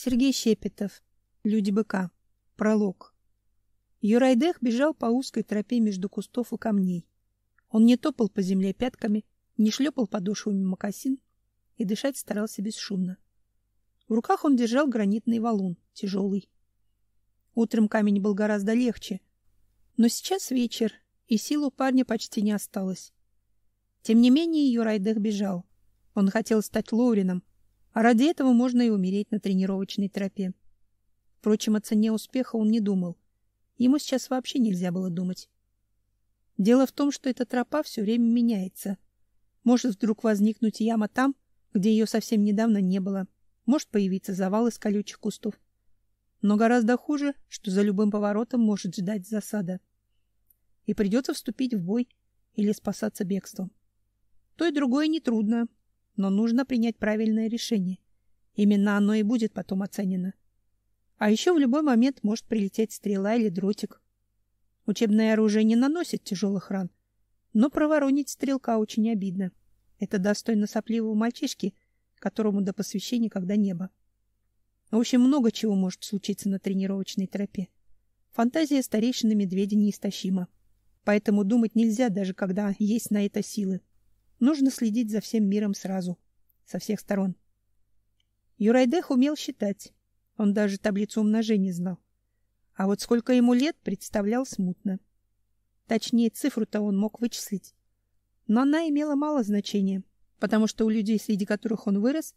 Сергей Щепетов. Люди быка. Пролог. Юрайдех бежал по узкой тропе между кустов и камней. Он не топал по земле пятками, не шлепал подошвами мокасин и дышать старался бесшумно. В руках он держал гранитный валун, тяжелый. Утром камень был гораздо легче, но сейчас вечер, и сил у парня почти не осталось. Тем не менее, Юрайдех бежал. Он хотел стать Лоурином, а ради этого можно и умереть на тренировочной тропе. Впрочем, о цене успеха он не думал. Ему сейчас вообще нельзя было думать. Дело в том, что эта тропа все время меняется. Может вдруг возникнуть яма там, где ее совсем недавно не было. Может появиться завал из колючих кустов. Но гораздо хуже, что за любым поворотом может ждать засада. И придется вступить в бой или спасаться бегством. То и другое нетрудно, но нужно принять правильное решение. Именно оно и будет потом оценено. А еще в любой момент может прилететь стрела или дротик. Учебное оружие не наносит тяжелых ран, но проворонить стрелка очень обидно. Это достойно сопливого мальчишки, которому до посвящения когда небо. В общем, много чего может случиться на тренировочной тропе. Фантазия старейшины медведя неистощима. Поэтому думать нельзя, даже когда есть на это силы. Нужно следить за всем миром сразу, со всех сторон. Юрайдех умел считать. Он даже таблицу умножения знал. А вот сколько ему лет, представлял смутно. Точнее, цифру-то он мог вычислить. Но она имела мало значения, потому что у людей, среди которых он вырос,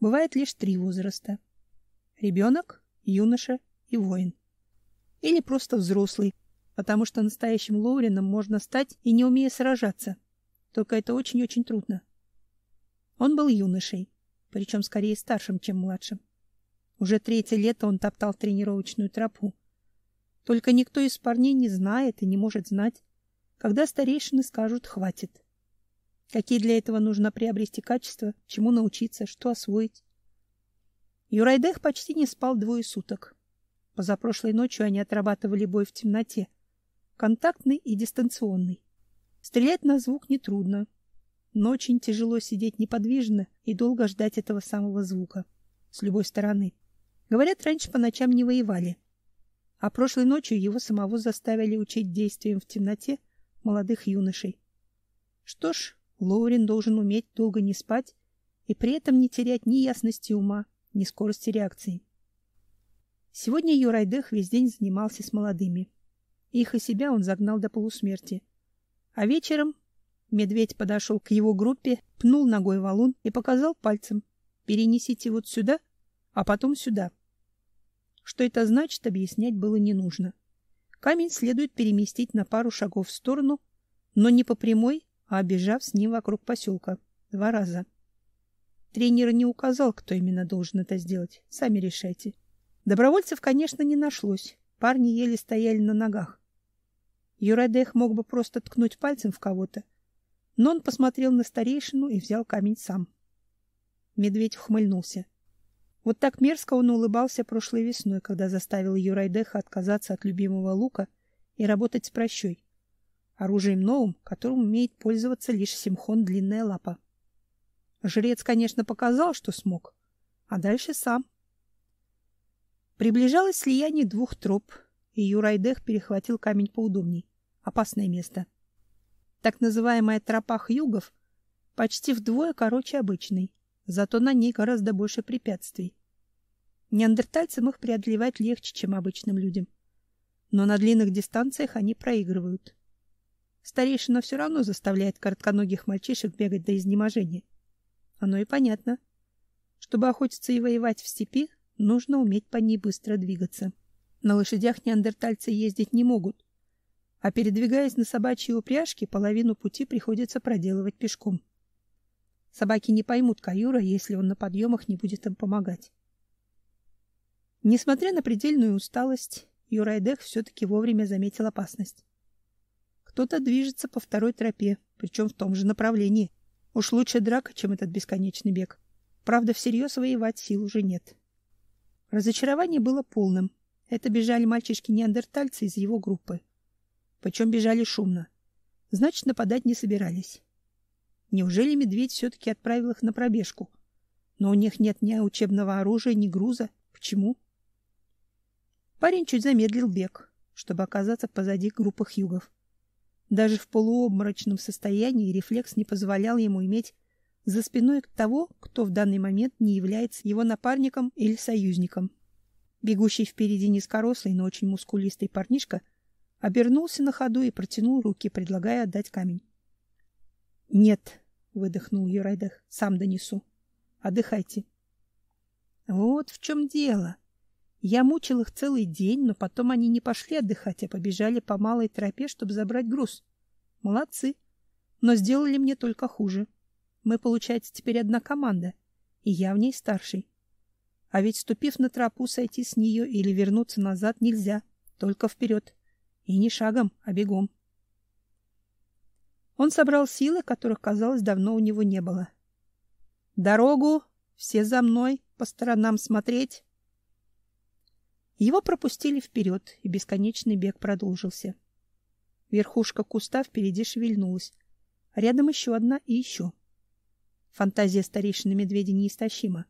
бывает лишь три возраста. Ребенок, юноша и воин. Или просто взрослый, потому что настоящим Лоурином можно стать и не умея сражаться — только это очень-очень трудно. Он был юношей, причем скорее старшим, чем младшим. Уже третье лето он топтал тренировочную тропу. Только никто из парней не знает и не может знать, когда старейшины скажут «хватит». Какие для этого нужно приобрести качества, чему научиться, что освоить. Юрайдех почти не спал двое суток. Позапрошлой ночью они отрабатывали бой в темноте, контактный и дистанционный. Стрелять на звук нетрудно, но очень тяжело сидеть неподвижно и долго ждать этого самого звука с любой стороны. Говорят, раньше по ночам не воевали. А прошлой ночью его самого заставили учить действиям в темноте молодых юношей. Что ж, Лоурин должен уметь долго не спать и при этом не терять ни ясности ума, ни скорости реакции. Сегодня Юрайдех весь день занимался с молодыми. Их и себя он загнал до полусмерти. А вечером медведь подошел к его группе, пнул ногой валун и показал пальцем: "Перенесите вот сюда, а потом сюда". Что это значит, объяснять было не нужно. Камень следует переместить на пару шагов в сторону, но не по прямой, а обежав с ним вокруг поселка два раза. Тренер не указал, кто именно должен это сделать. Сами решайте. Добровольцев, конечно, не нашлось. Парни еле стояли на ногах. Юрадех мог бы просто ткнуть пальцем в кого-то, но он посмотрел на старейшину и взял камень сам. Медведь ухмыльнулся. Вот так мерзко он улыбался прошлой весной, когда заставил Юрайдеха отказаться от любимого лука и работать с прощой, оружием новым, которым умеет пользоваться лишь Симхон Длинная Лапа. Жрец, конечно, показал, что смог, а дальше сам. Приближалось слияние двух троп, и Юрайдех перехватил камень поудобней. Опасное место. Так называемая тропа хьюгов почти вдвое короче обычной, зато на ней гораздо больше препятствий. Неандертальцам их преодолевать легче, чем обычным людям. Но на длинных дистанциях они проигрывают. Старейшина все равно заставляет коротконогих мальчишек бегать до изнеможения. Оно и понятно. Чтобы охотиться и воевать в степи, нужно уметь по ней быстро двигаться. На лошадях неандертальцы ездить не могут, а передвигаясь на собачьей упряжке, половину пути приходится проделывать пешком. Собаки не поймут каюра, если он на подъемах не будет им помогать. Несмотря на предельную усталость, Юрайдех все-таки вовремя заметил опасность. Кто-то движется по второй тропе, причем в том же направлении. Уж лучше драка, чем этот бесконечный бег. Правда, всерьез воевать сил уже нет. Разочарование было полным. Это бежали мальчишки-неандертальцы из его группы. Причем бежали шумно. Значит, нападать не собирались. Неужели медведь все-таки отправил их на пробежку? Но у них нет ни учебного оружия, ни груза. Почему? Парень чуть замедлил бег, чтобы оказаться позади группы хьюгов. Даже в полуобморочном состоянии рефлекс не позволял ему иметь за спиной того, кто в данный момент не является его напарником или союзником. Бегущий впереди низкорослый, но очень мускулистый парнишка обернулся на ходу и протянул руки, предлагая отдать камень. "Нет", выдохнул Юрайдах. "Сам донесу. Отдыхайте". Вот в чем дело. Я мучил их целый день, но потом они не пошли отдыхать, а побежали по малой тропе, чтобы забрать груз. Молодцы. Но сделали мне только хуже. Мы, получается, теперь одна команда, и я в ней старший. А ведь, ступив на тропу, сойти с нее или вернуться назад нельзя, только вперед. И не шагом, а бегом. Он собрал силы, которых, казалось, давно у него не было. Дорогу, все за мной, по сторонам смотреть. Его пропустили вперед, и бесконечный бег продолжился. Верхушка куста впереди шевельнулась, рядом еще одна и еще. Фантазия старейшины медведя неистощима.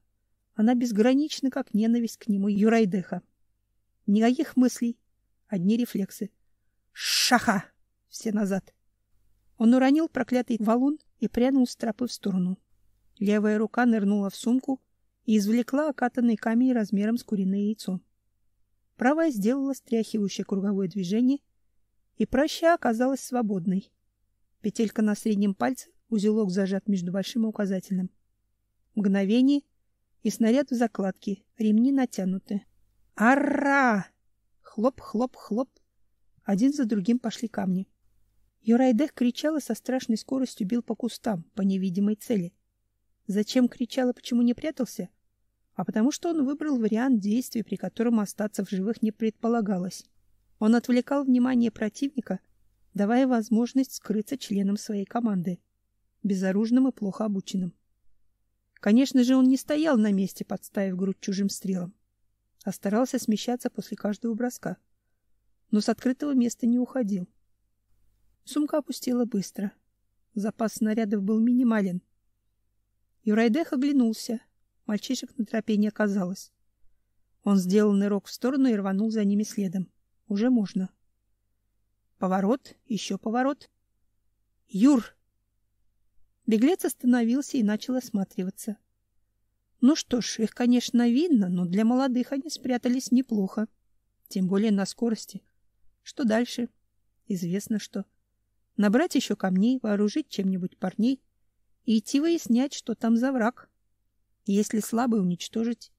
Она безгранична, как ненависть к нему Юрайдеха. Никаких мыслей, одни рефлексы. Шаха! Все назад. Он уронил проклятый валун и прянул с тропы в сторону. Левая рука нырнула в сумку и извлекла окатанный камень размером с куриное яйцо. Правая сделала стряхивающее круговое движение, и проща оказалась свободной. Петелька на среднем пальце, узелок зажат между большим и указательным. Мгновение, и снаряд в закладке, ремни натянуты. Ара! Хлоп, хлоп, хлоп. Один за другим пошли камни. Юрайдех кричал и со страшной скоростью бил по кустам, по невидимой цели. Зачем кричал и почему не прятался? А потому что он выбрал вариант действий, при котором остаться в живых не предполагалось. Он отвлекал внимание противника, давая возможность скрыться членам своей команды, безоружным и плохо обученным. Конечно же, он не стоял на месте, подставив грудь чужим стрелам, а старался смещаться после каждого броска, но с открытого места не уходил. Сумка опустила быстро. Запас снарядов был минимален. Юрайдех оглянулся. Мальчишек на тропе не оказалось. Он сделал нырок в сторону и рванул за ними следом. Уже можно. Поворот, еще поворот. Юр! Беглец остановился и начал осматриваться. Ну что ж, их, конечно, видно, но для молодых они спрятались неплохо. Тем более на скорости. Что дальше? Известно что. Набрать еще камней, вооружить чем-нибудь парней и идти выяснять, что там за враг. Если слабый уничтожить,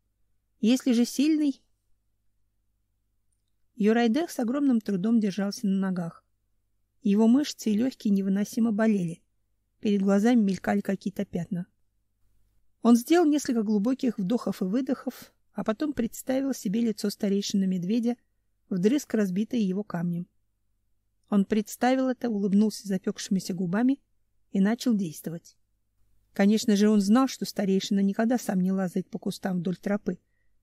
если же сильный. Юрайдех с огромным трудом держался на ногах. Его мышцы и легкие невыносимо болели. Перед глазами мелькали какие-то пятна. Он сделал несколько глубоких вдохов и выдохов, а потом представил себе лицо старейшины медведя, вдрызг разбитое его камнем. Он представил это, улыбнулся запекшимися губами и начал действовать. Конечно же, он знал, что старейшина никогда сам не лазает по кустам вдоль тропы,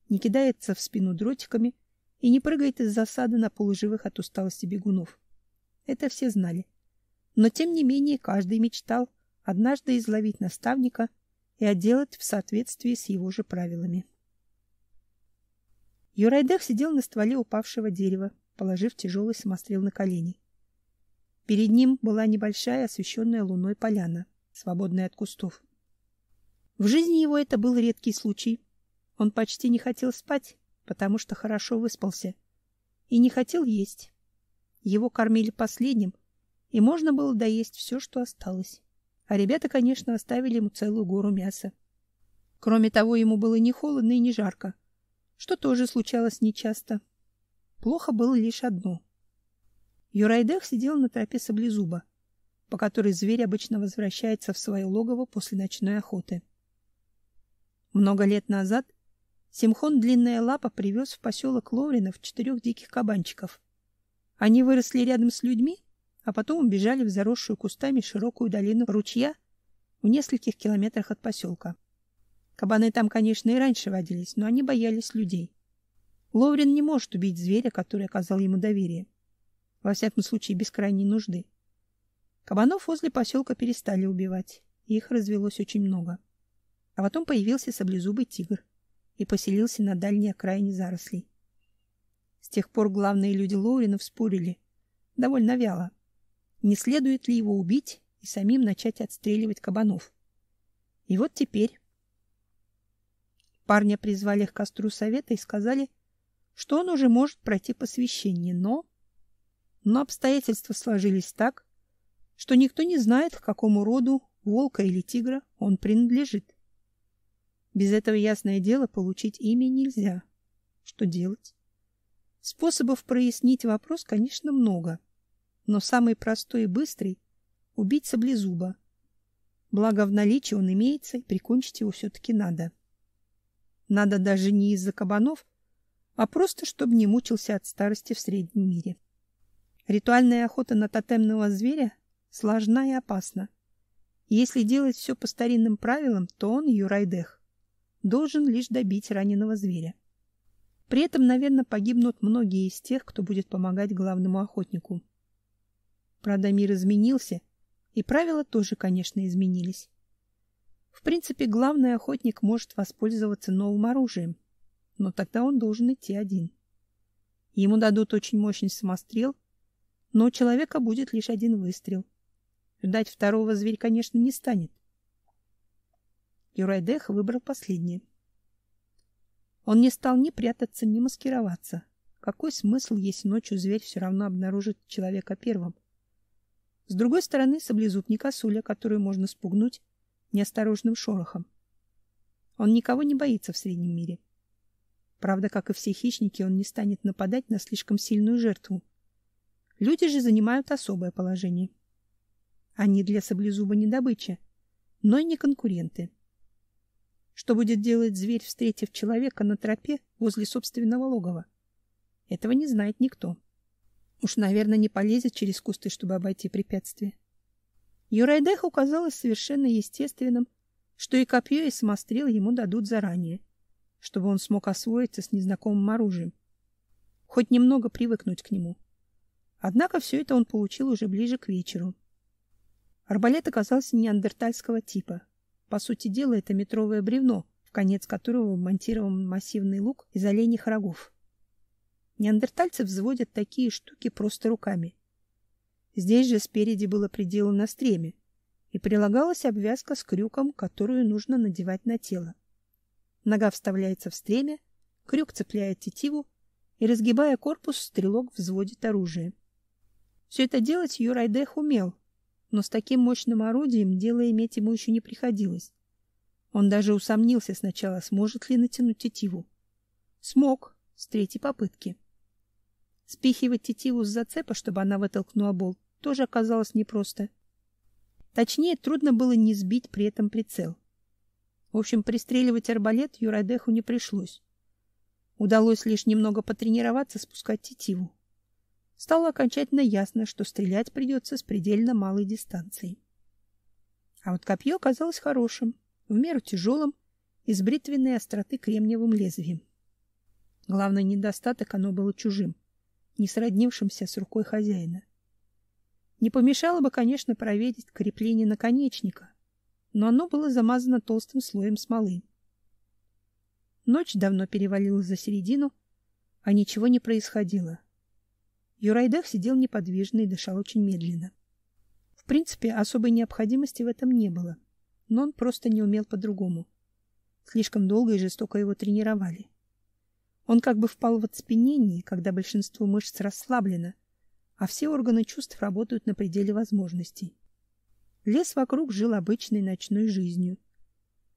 не кидается в спину дротиками и не прыгает из засады на полуживых от усталости бегунов. Это все знали. Но тем не менее каждый мечтал однажды изловить наставника и отделать в соответствии с его же правилами. Юрайдех сидел на стволе упавшего дерева, положив тяжелый самострел на колени. Перед ним была небольшая освещенная луной поляна, свободная от кустов. В жизни его это был редкий случай. Он почти не хотел спать, потому что хорошо выспался, и не хотел есть. Его кормили последним, и можно было доесть все, что осталось. А ребята, конечно, оставили ему целую гору мяса. Кроме того, ему было не холодно и не жарко, что тоже случалось нечасто. Плохо было лишь одно. Юрайдех сидел на тропе саблезуба, по которой зверь обычно возвращается в свое логово после ночной охоты. Много лет назад Симхон Длинная Лапа привез в поселок Ловринов четырех диких кабанчиков. Они выросли рядом с людьми а потом убежали в заросшую кустами широкую долину ручья в нескольких километрах от поселка. Кабаны там, конечно, и раньше водились, но они боялись людей. Ловрин не может убить зверя, который оказал ему доверие. Во всяком случае, без крайней нужды. Кабанов возле поселка перестали убивать, их развелось очень много. А потом появился саблезубый тигр, и поселился на дальней окраине зарослей. С тех пор главные люди Лоуринов спорили, довольно вяло, не следует ли его убить и самим начать отстреливать кабанов. И вот теперь парня призвали к костру совета и сказали, что он уже может пройти посвящение, но но обстоятельства сложились так, что никто не знает, к какому роду волка или тигра он принадлежит. Без этого ясное дело получить имя нельзя. Что делать? Способов прояснить вопрос, конечно, много, но самый простой и быстрый — убить саблезуба. Благо в наличии он имеется, и прикончить его все-таки надо. Надо даже не из-за кабанов, а просто, чтобы не мучился от старости в среднем мире. Ритуальная охота на тотемного зверя сложна и опасна. Если делать все по старинным правилам, то он, Юрайдех, должен лишь добить раненого зверя. При этом, наверное, погибнут многие из тех, кто будет помогать главному охотнику. Правда, мир изменился, и правила тоже, конечно, изменились. В принципе, главный охотник может воспользоваться новым оружием, но тогда он должен идти один. Ему дадут очень мощный самострел, но у человека будет лишь один выстрел. Ждать второго зверь, конечно, не станет. Юрайдех выбрал последнее. Он не стал ни прятаться, ни маскироваться. Какой смысл, если ночью зверь все равно обнаружит человека первым? С другой стороны, саблезуб не косуля, которую можно спугнуть неосторожным шорохом. Он никого не боится в среднем мире. Правда, как и все хищники, он не станет нападать на слишком сильную жертву. Люди же занимают особое положение. Они для саблезуба не добыча, но и не конкуренты. Что будет делать зверь, встретив человека на тропе возле собственного логова? Этого не знает никто. Уж, наверное, не полезет через кусты, чтобы обойти препятствие. Юрайдеху казалось совершенно естественным, что и копье, и самострел ему дадут заранее, чтобы он смог освоиться с незнакомым оружием, хоть немного привыкнуть к нему. Однако все это он получил уже ближе к вечеру. Арбалет оказался неандертальского типа. По сути дела, это метровое бревно, в конец которого монтирован массивный лук из оленьих рогов. Неандертальцы взводят такие штуки просто руками. Здесь же спереди было приделано стремя, и прилагалась обвязка с крюком, которую нужно надевать на тело. Нога вставляется в стремя, крюк цепляет тетиву, и, разгибая корпус, стрелок взводит оружие. Все это делать Юрайдех умел, но с таким мощным орудием дело иметь ему еще не приходилось. Он даже усомнился сначала, сможет ли натянуть тетиву. Смог, с третьей попытки. Спихивать тетиву с зацепа, чтобы она вытолкнула болт, тоже оказалось непросто. Точнее, трудно было не сбить при этом прицел. В общем, пристреливать арбалет Юрайдеху не пришлось. Удалось лишь немного потренироваться спускать тетиву стало окончательно ясно, что стрелять придется с предельно малой дистанции. А вот копье оказалось хорошим, в меру тяжелым и с бритвенной остроты кремниевым лезвием. Главный недостаток оно было чужим, не сроднившимся с рукой хозяина. Не помешало бы, конечно, проверить крепление наконечника, но оно было замазано толстым слоем смолы. Ночь давно перевалила за середину, а ничего не происходило. Юрайдах сидел неподвижно и дышал очень медленно. В принципе, особой необходимости в этом не было, но он просто не умел по-другому. Слишком долго и жестоко его тренировали. Он как бы впал в оцепенение, когда большинство мышц расслаблено, а все органы чувств работают на пределе возможностей. Лес вокруг жил обычной ночной жизнью.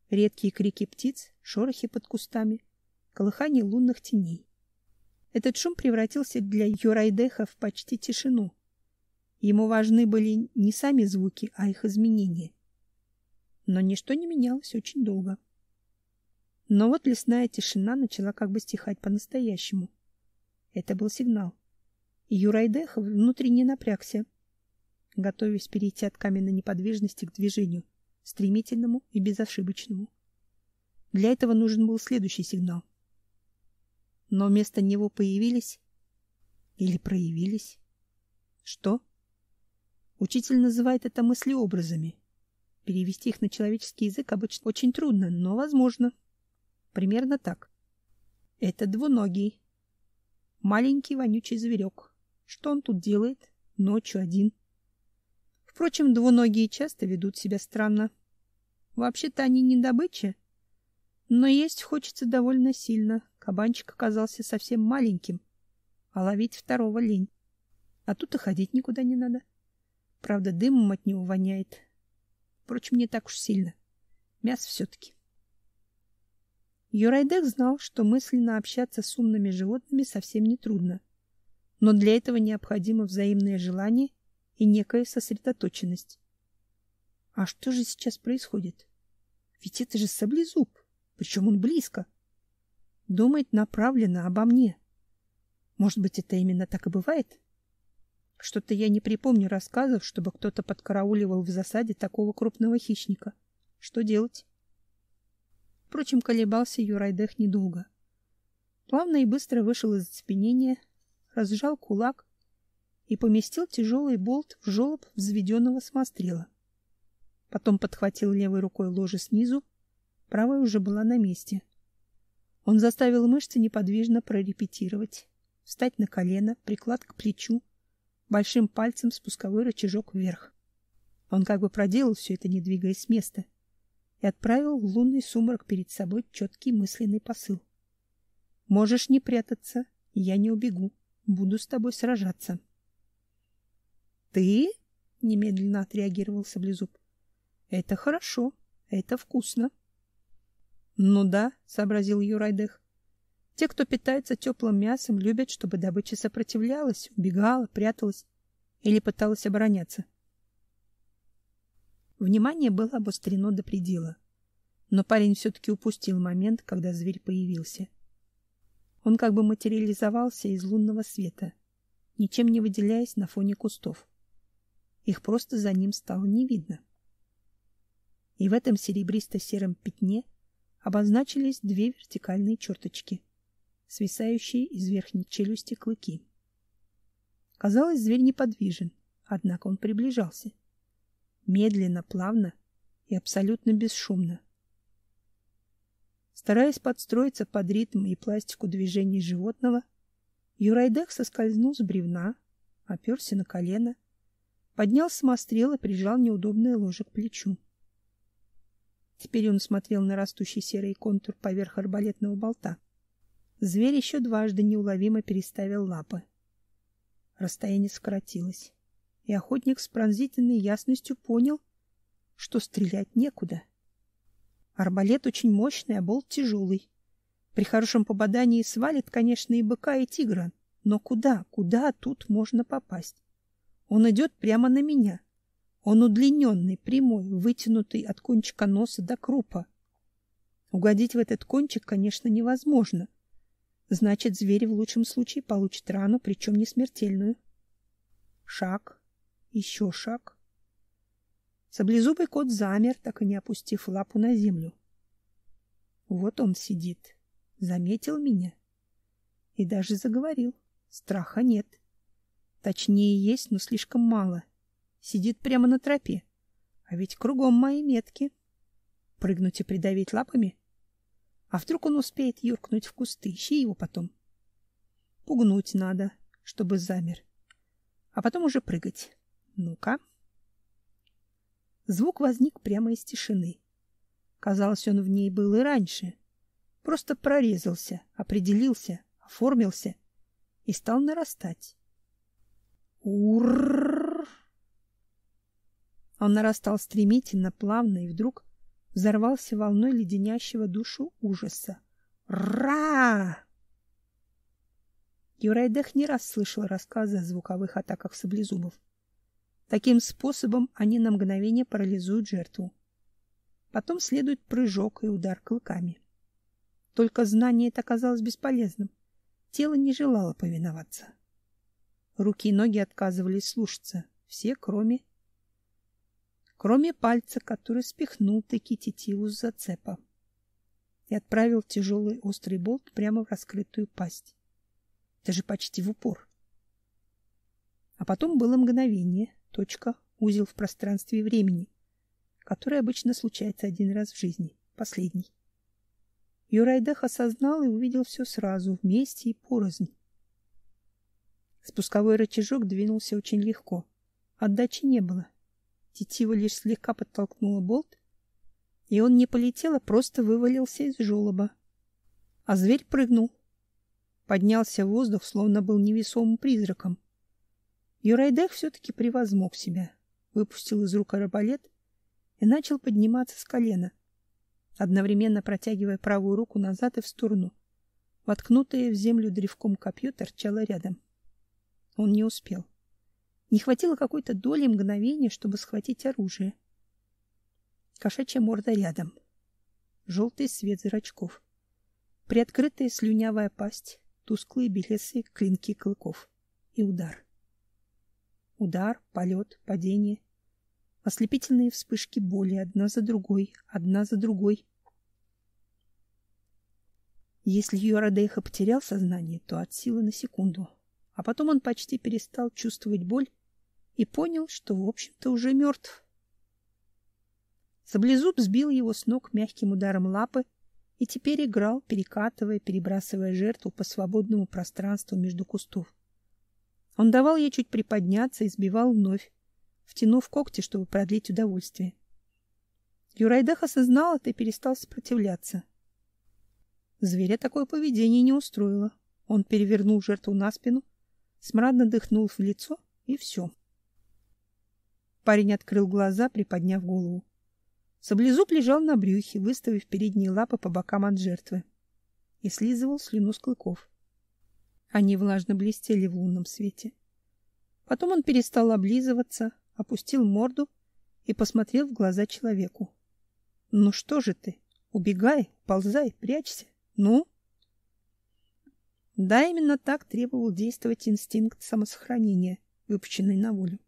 Редкие крики птиц, шорохи под кустами, колыхание лунных теней. Этот шум превратился для Юрайдеха в почти тишину. Ему важны были не сами звуки, а их изменения. Но ничто не менялось очень долго. Но вот лесная тишина начала как бы стихать по-настоящему. Это был сигнал. Юрайдех внутренне напрягся, готовясь перейти от каменной неподвижности к движению, стремительному и безошибочному. Для этого нужен был следующий сигнал но вместо него появились или проявились что? Учитель называет это мыслеобразами. Перевести их на человеческий язык обычно очень трудно, но возможно. Примерно так. Это двуногий. Маленький вонючий зверек. Что он тут делает? Ночью один. Впрочем, двуногие часто ведут себя странно. Вообще-то они не добыча, но есть хочется довольно сильно. Кабанчик оказался совсем маленьким, а ловить второго лень. А тут и ходить никуда не надо. Правда, дымом от него воняет. Впрочем, не так уж сильно. Мясо все-таки. Юрайдек знал, что мысленно общаться с умными животными совсем не трудно. Но для этого необходимо взаимное желание и некая сосредоточенность. А что же сейчас происходит? Ведь это же саблезуб, причем он близко. Думает направленно обо мне. Может быть, это именно так и бывает? Что-то я не припомню рассказов, чтобы кто-то подкарауливал в засаде такого крупного хищника. Что делать? Впрочем, колебался Юрайдех недолго. Плавно и быстро вышел из оцепенения, разжал кулак и поместил тяжелый болт в желоб взведенного самострела. Потом подхватил левой рукой ложе снизу, правая уже была на месте. Он заставил мышцы неподвижно прорепетировать, встать на колено, приклад к плечу, большим пальцем спусковой рычажок вверх. Он как бы проделал все это, не двигаясь с места, и отправил в лунный сумрак перед собой четкий мысленный посыл. Можешь не прятаться, я не убегу, буду с тобой сражаться. Ты? немедленно отреагировал Саблезуб. Это хорошо, это вкусно. Ну да, сообразил Юрайдых. Те, кто питается теплым мясом, любят, чтобы добыча сопротивлялась, убегала, пряталась или пыталась обороняться. Внимание было обострено до предела. Но парень все-таки упустил момент, когда зверь появился. Он как бы материализовался из лунного света, ничем не выделяясь на фоне кустов. Их просто за ним стало не видно. И в этом серебристо-сером пятне обозначились две вертикальные черточки, свисающие из верхней челюсти клыки. Казалось, зверь неподвижен, однако он приближался. Медленно, плавно и абсолютно бесшумно. Стараясь подстроиться под ритм и пластику движений животного, Юрайдек соскользнул с бревна, оперся на колено, поднял самострел и прижал неудобное ложе к плечу. Теперь он смотрел на растущий серый контур поверх арбалетного болта. Зверь еще дважды неуловимо переставил лапы. Расстояние сократилось, и охотник с пронзительной ясностью понял, что стрелять некуда. Арбалет очень мощный, а болт тяжелый. При хорошем попадании свалит, конечно, и быка, и тигра. Но куда, куда тут можно попасть? Он идет прямо на меня. Он удлиненный, прямой, вытянутый от кончика носа до крупа. Угодить в этот кончик, конечно, невозможно. Значит, зверь в лучшем случае получит рану, причем не смертельную. Шаг, еще шаг. Саблезубый кот замер, так и не опустив лапу на землю. Вот он сидит, заметил меня и даже заговорил. Страха нет. Точнее, есть, но слишком мало. Сидит прямо на тропе. А ведь кругом мои метки. Прыгнуть и придавить лапами? А вдруг он успеет юркнуть в кусты? Ищи его потом. Пугнуть надо, чтобы замер. А потом уже прыгать. Ну-ка. Звук возник прямо из тишины. Казалось, он в ней был и раньше. Просто прорезался, определился, оформился и стал нарастать. Ур! Он нарастал стремительно, плавно и вдруг взорвался волной леденящего душу ужаса. Ра! Юрайдех не раз слышал рассказы о звуковых атаках саблезубов. Таким способом они на мгновение парализуют жертву. Потом следует прыжок и удар клыками. Только знание это оказалось бесполезным. Тело не желало повиноваться. Руки и ноги отказывались слушаться, все, кроме кроме пальца, который спихнул таки тетиву с зацепа и отправил тяжелый острый болт прямо в раскрытую пасть. Даже почти в упор. А потом было мгновение, точка, узел в пространстве и времени, который обычно случается один раз в жизни, последний. Юрайдех осознал и увидел все сразу, вместе и порознь. Спусковой рычажок двинулся очень легко. Отдачи не было. Тетива лишь слегка подтолкнула болт, и он не полетел, а просто вывалился из желоба. А зверь прыгнул. Поднялся в воздух, словно был невесомым призраком. Юрайдех все-таки превозмог себя, выпустил из рук арбалет и начал подниматься с колена, одновременно протягивая правую руку назад и в сторону. Воткнутое в землю древком копье торчало рядом. Он не успел. Не хватило какой-то доли мгновения, чтобы схватить оружие. Кошачья морда рядом. Желтый свет зрачков. Приоткрытая слюнявая пасть, тусклые белесые клинки клыков. И удар. Удар, полет, падение. Ослепительные вспышки боли одна за другой, одна за другой. Если Юрадейха потерял сознание, то от силы на секунду. А потом он почти перестал чувствовать боль и понял, что, в общем-то, уже мертв. Саблезуб сбил его с ног мягким ударом лапы и теперь играл, перекатывая, перебрасывая жертву по свободному пространству между кустов. Он давал ей чуть приподняться и сбивал вновь, втянув когти, чтобы продлить удовольствие. Юрайдах осознал это и перестал сопротивляться. Зверя такое поведение не устроило. Он перевернул жертву на спину, смрадно дыхнул в лицо, и все. Парень открыл глаза, приподняв голову. Саблезуб лежал на брюхе, выставив передние лапы по бокам от жертвы, и слизывал слюну с клыков. Они влажно блестели в лунном свете. Потом он перестал облизываться, опустил морду и посмотрел в глаза человеку. — Ну что же ты? Убегай, ползай, прячься. Ну? Да, именно так требовал действовать инстинкт самосохранения, выпущенный на волю.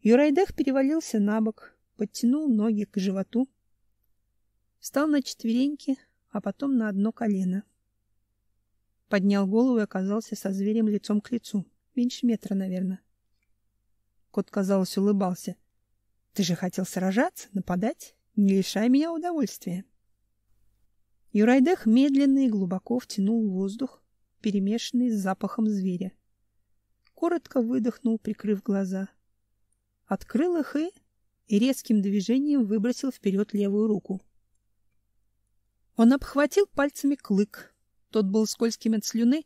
Юрайдех перевалился на бок, подтянул ноги к животу, встал на четвереньки, а потом на одно колено. Поднял голову и оказался со зверем лицом к лицу, меньше метра, наверное. Кот, казалось, улыбался. — Ты же хотел сражаться, нападать? Не лишай меня удовольствия. Юрайдех медленно и глубоко втянул воздух, перемешанный с запахом зверя. Коротко выдохнул, прикрыв глаза. Открыл их и и резким движением выбросил вперед левую руку. Он обхватил пальцами клык. Тот был скользким от слюны,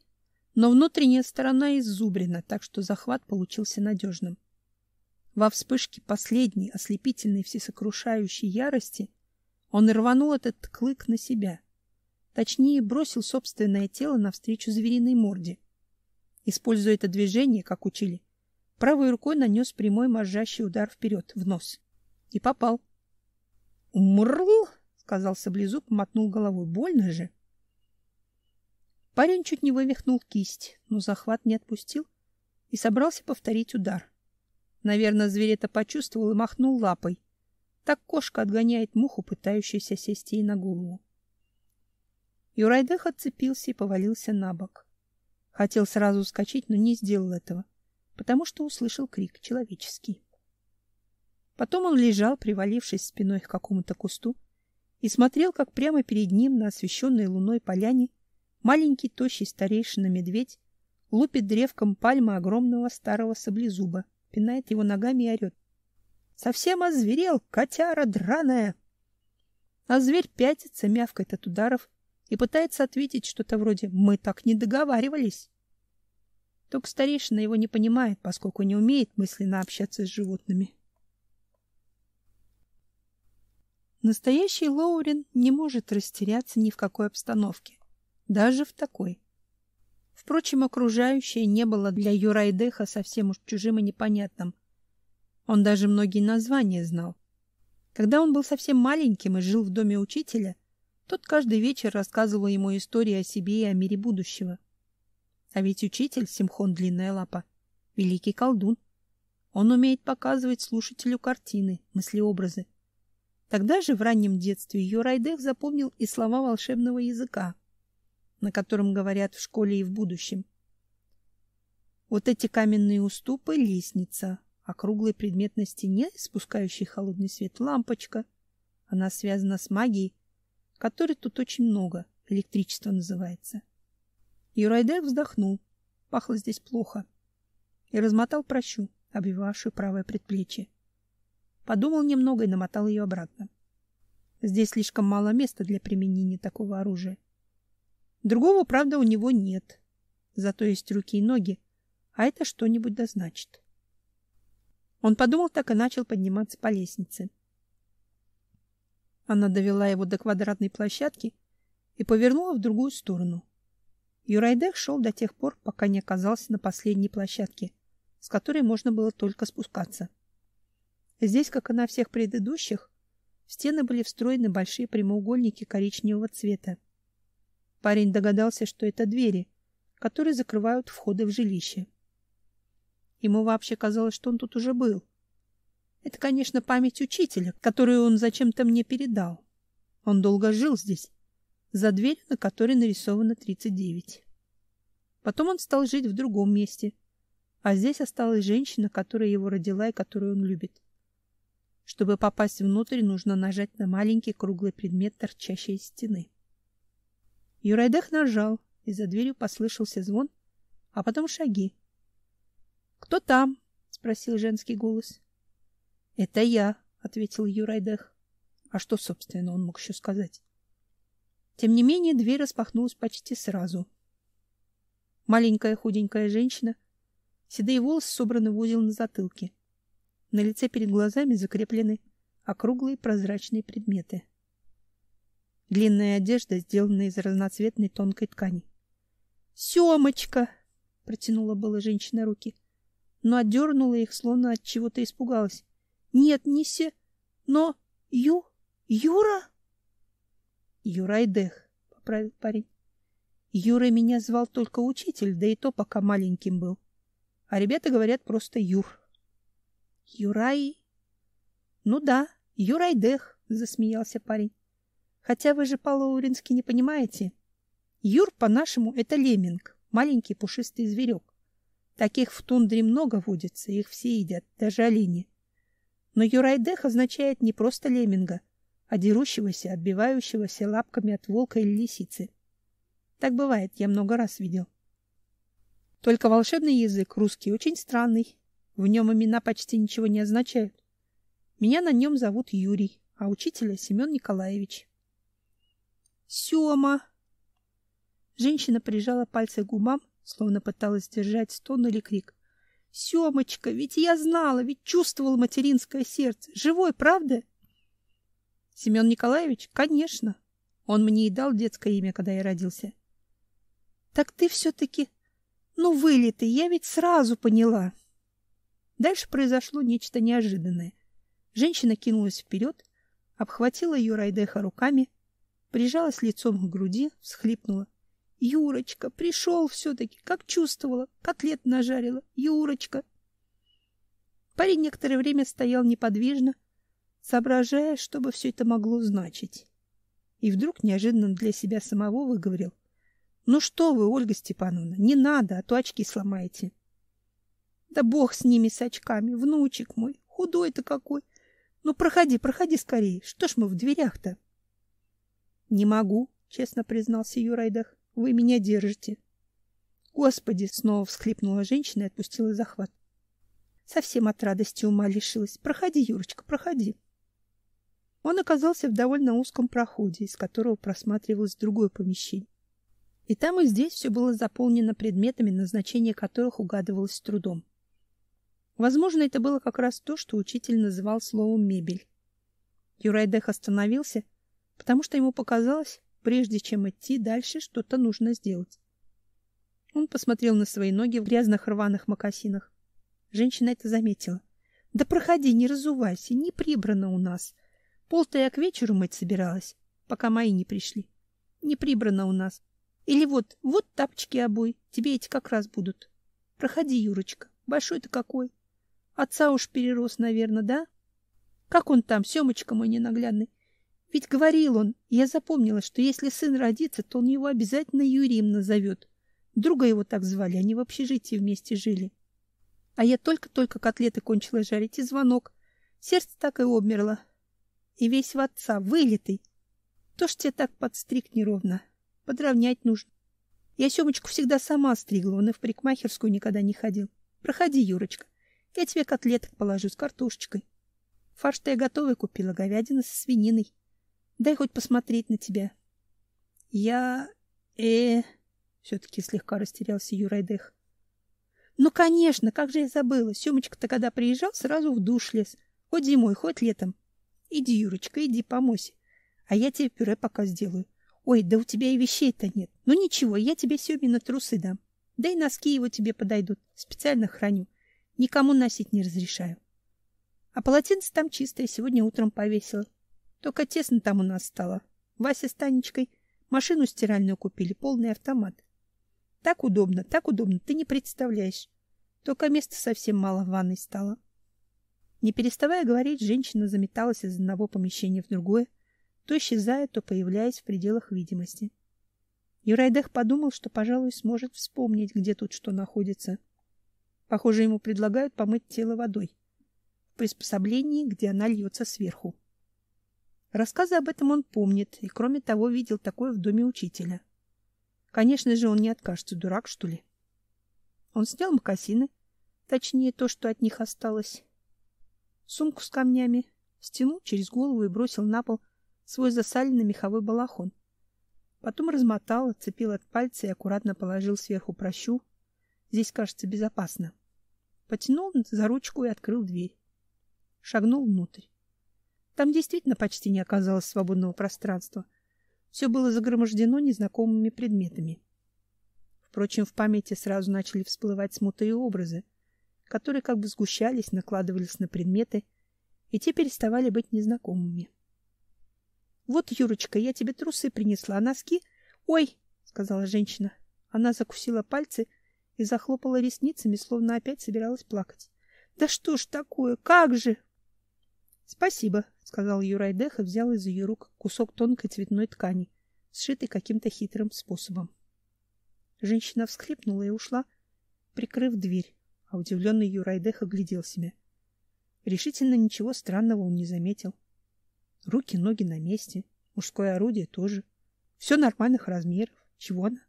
но внутренняя сторона иззубрена, так что захват получился надежным. Во вспышке последней ослепительной всесокрушающей ярости он рванул этот клык на себя. Точнее, бросил собственное тело навстречу звериной морде. Используя это движение, как учили, правой рукой нанес прямой моржащий удар вперед, в нос. И попал. «Умрл!» — сказал Саблезуб, мотнул головой. «Больно же!» Парень чуть не вывихнул кисть, но захват не отпустил и собрался повторить удар. Наверное, зверь это почувствовал и махнул лапой. Так кошка отгоняет муху, пытающуюся сесть ей на голову. Юрайдех отцепился и повалился на бок. Хотел сразу ускочить, но не сделал этого, потому что услышал крик человеческий. Потом он лежал, привалившись спиной к какому-то кусту, и смотрел, как прямо перед ним на освещенной луной поляне маленький тощий старейшина медведь лупит древком пальмы огромного старого саблезуба, пинает его ногами и орет. «Совсем озверел, котяра драная!» А зверь пятится, мявкает от ударов и пытается ответить что-то вроде «Мы так не договаривались». Только старейшина его не понимает, поскольку не умеет мысленно общаться с животными. Настоящий Лоурен не может растеряться ни в какой обстановке, даже в такой. Впрочем, окружающее не было для Юрайдеха совсем уж чужим и непонятным. Он даже многие названия знал. Когда он был совсем маленьким и жил в доме учителя, тот каждый вечер рассказывал ему истории о себе и о мире будущего. А ведь учитель, Симхон Длинная Лапа, великий колдун. Он умеет показывать слушателю картины, мыслеобразы, Тогда же в раннем детстве Юрайдех запомнил и слова волшебного языка, на котором говорят в школе и в будущем. Вот эти каменные уступы — лестница, а круглый предмет на стене, испускающий холодный свет, — лампочка. Она связана с магией, которой тут очень много. Электричество называется. Юрайдек вздохнул. Пахло здесь плохо. И размотал прощу, обвивавшую правое предплечье. Подумал немного и намотал ее обратно. Здесь слишком мало места для применения такого оружия. Другого, правда, у него нет. Зато есть руки и ноги, а это что-нибудь да. Он подумал так и начал подниматься по лестнице. Она довела его до квадратной площадки и повернула в другую сторону. Юрайдек шел до тех пор, пока не оказался на последней площадке, с которой можно было только спускаться. Здесь, как и на всех предыдущих, в стены были встроены большие прямоугольники коричневого цвета. Парень догадался, что это двери, которые закрывают входы в жилище. Ему вообще казалось, что он тут уже был. Это, конечно, память учителя, которую он зачем-то мне передал. Он долго жил здесь, за дверью, на которой нарисовано 39. Потом он стал жить в другом месте, а здесь осталась женщина, которая его родила и которую он любит. Чтобы попасть внутрь, нужно нажать на маленький круглый предмет, торчащий из стены. Юрайдех нажал, и за дверью послышался звон, а потом шаги. «Кто там?» — спросил женский голос. «Это я», — ответил Юрайдех. А что, собственно, он мог еще сказать? Тем не менее, дверь распахнулась почти сразу. Маленькая худенькая женщина, седые волосы собраны в узел на затылке. На лице перед глазами закреплены округлые прозрачные предметы. Длинная одежда, сделанная из разноцветной тонкой ткани. «Семочка!» — протянула была женщина руки, но отдернула их, словно от чего-то испугалась. «Нет, не се... но... Ю... Юра?» Юрайдех, — поправил парень. Юрой меня звал только учитель, да и то пока маленьким был. А ребята говорят просто Юр. Юрай? Ну да, Юрайдех, — засмеялся парень. Хотя вы же по-лаурински не понимаете. Юр по-нашему это лемминг, маленький пушистый зверек. Таких в тундре много водится, их все едят, даже олени. Но Юрайдех означает не просто лемминга, а дерущегося, отбивающегося лапками от волка или лисицы. Так бывает, я много раз видел. Только волшебный язык русский очень странный. В нем имена почти ничего не означают. Меня на нем зовут Юрий, а учителя Семен Николаевич. Сёма. Женщина прижала пальцы к губам, словно пыталась сдержать стон или крик. Сёмочка, ведь я знала, ведь чувствовала материнское сердце. Живой, правда? Семен Николаевич? Конечно. Он мне и дал детское имя, когда я родился. Так ты все-таки... Ну, вылитый, я ведь сразу поняла. Дальше произошло нечто неожиданное. Женщина кинулась вперед, обхватила ее Райдеха руками, прижалась лицом к груди, всхлипнула. Юрочка, пришел все-таки, как чувствовала, котлет нажарила. Юрочка. Парень некоторое время стоял неподвижно, соображая, что бы все это могло значить. И вдруг неожиданно для себя самого выговорил. — Ну что вы, Ольга Степановна, не надо, а то очки сломаете. — Да бог с ними, с очками, внучек мой, худой-то какой. Ну, проходи, проходи скорее, что ж мы в дверях-то? — Не могу, — честно признался Юрайдах, — вы меня держите. — Господи! — снова всхлипнула женщина и отпустила захват. Совсем от радости ума лишилась. Проходи, Юрочка, проходи. Он оказался в довольно узком проходе, из которого просматривалось другое помещение. И там, и здесь все было заполнено предметами, назначение которых угадывалось с трудом. Возможно, это было как раз то, что учитель называл словом «мебель». Юрайдех остановился, потому что ему показалось, прежде чем идти дальше, что-то нужно сделать. Он посмотрел на свои ноги в грязных рваных мокасинах. Женщина это заметила. — Да проходи, не разувайся, не прибрано у нас. — Пол-то я к вечеру мыть собиралась, пока мои не пришли. Не прибрано у нас. Или вот, вот тапочки обои, тебе эти как раз будут. Проходи, Юрочка. Большой-то какой. Отца уж перерос, наверное, да? Как он там, Семочка мой ненаглядный? Ведь говорил он, я запомнила, что если сын родится, то он его обязательно Юрием назовет. Друга его так звали, они в общежитии вместе жили. А я только-только котлеты кончила жарить, и звонок. Сердце так и обмерло и весь в отца, вылитый. Кто ж тебе так подстриг неровно? Подровнять нужно. Я Семочку всегда сама стригла, он и в парикмахерскую никогда не ходил. Проходи, Юрочка. Я тебе котлеток положу с картошечкой. Фарш-то я готовый купила, говядина со свининой. Дай хоть посмотреть на тебя. Я... э... Все-таки слегка растерялся Юрайдех. Ну, конечно, как же я забыла. Семочка-то, когда приезжал, сразу в душ лез. Хоть зимой, хоть летом. Иди, Юрочка, иди, помойся. А я тебе пюре пока сделаю. Ой, да у тебя и вещей-то нет. Ну ничего, я тебе Семина трусы дам. Да и носки его тебе подойдут. Специально храню. Никому носить не разрешаю. А полотенце там чистое, сегодня утром повесила. Только тесно там у нас стало. Вася с Танечкой машину стиральную купили, полный автомат. Так удобно, так удобно, ты не представляешь. Только места совсем мало в ванной стало. Не переставая говорить, женщина заметалась из одного помещения в другое, то исчезая, то появляясь в пределах видимости. Юрайдех подумал, что, пожалуй, сможет вспомнить, где тут что находится. Похоже, ему предлагают помыть тело водой в приспособлении, где она льется сверху. Рассказы об этом он помнит и, кроме того, видел такое в доме учителя. Конечно же, он не откажется, дурак, что ли. Он снял мокасины, точнее, то, что от них осталось, сумку с камнями, стянул через голову и бросил на пол свой засаленный меховой балахон. Потом размотал, отцепил от пальца и аккуратно положил сверху прощу. Здесь, кажется, безопасно. Потянул за ручку и открыл дверь. Шагнул внутрь. Там действительно почти не оказалось свободного пространства. Все было загромождено незнакомыми предметами. Впрочем, в памяти сразу начали всплывать смутные образы, которые как бы сгущались, накладывались на предметы, и те переставали быть незнакомыми. Вот, Юрочка, я тебе трусы принесла, а носки... Ой, сказала женщина. Она закусила пальцы и захлопала ресницами, словно опять собиралась плакать. Да что ж такое? Как же? Спасибо, сказал Юрайдех и взял из ее рук кусок тонкой цветной ткани, сшитый каким-то хитрым способом. Женщина всхлипнула и ушла, прикрыв дверь, а удивленный Юрайдех оглядел себя. Решительно ничего странного он не заметил. Руки, ноги на месте, мужское орудие тоже. Все нормальных размеров. Чего она?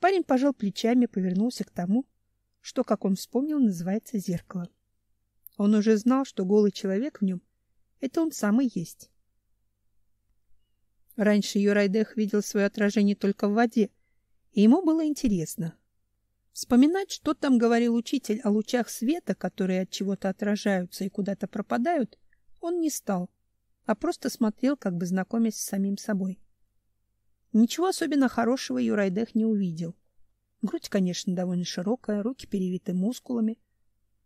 Парень пожал плечами, повернулся к тому, что, как он вспомнил, называется зеркало. Он уже знал, что голый человек в нем — это он сам и есть. Раньше Юрайдех видел свое отражение только в воде, и ему было интересно. Вспоминать, что там говорил учитель о лучах света, которые от чего-то отражаются и куда-то пропадают, он не стал, а просто смотрел, как бы знакомясь с самим собой. Ничего особенно хорошего Юрайдех не увидел. Грудь, конечно, довольно широкая, руки перевиты мускулами,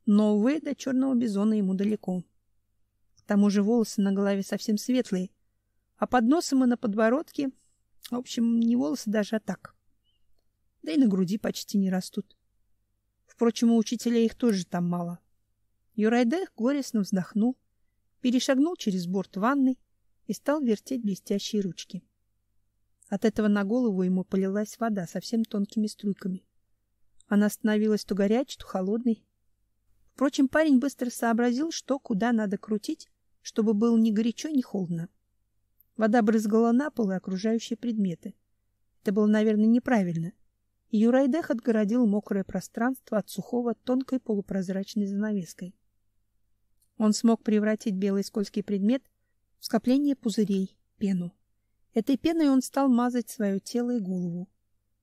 но, увы, до черного бизона ему далеко. К тому же волосы на голове совсем светлые, а под носом и на подбородке, в общем, не волосы даже, а так. Да и на груди почти не растут. Впрочем, у учителя их тоже там мало. Юрайдех горестно вздохнул, перешагнул через борт ванной и стал вертеть блестящие ручки. От этого на голову ему полилась вода совсем тонкими струйками. Она становилась то горячей, то холодной, Впрочем, парень быстро сообразил, что куда надо крутить, чтобы было ни горячо, ни холодно. Вода брызгала на пол и окружающие предметы. Это было, наверное, неправильно. Юрайдех отгородил мокрое пространство от сухого тонкой полупрозрачной занавеской. Он смог превратить белый скользкий предмет в скопление пузырей, пену. Этой пеной он стал мазать свое тело и голову.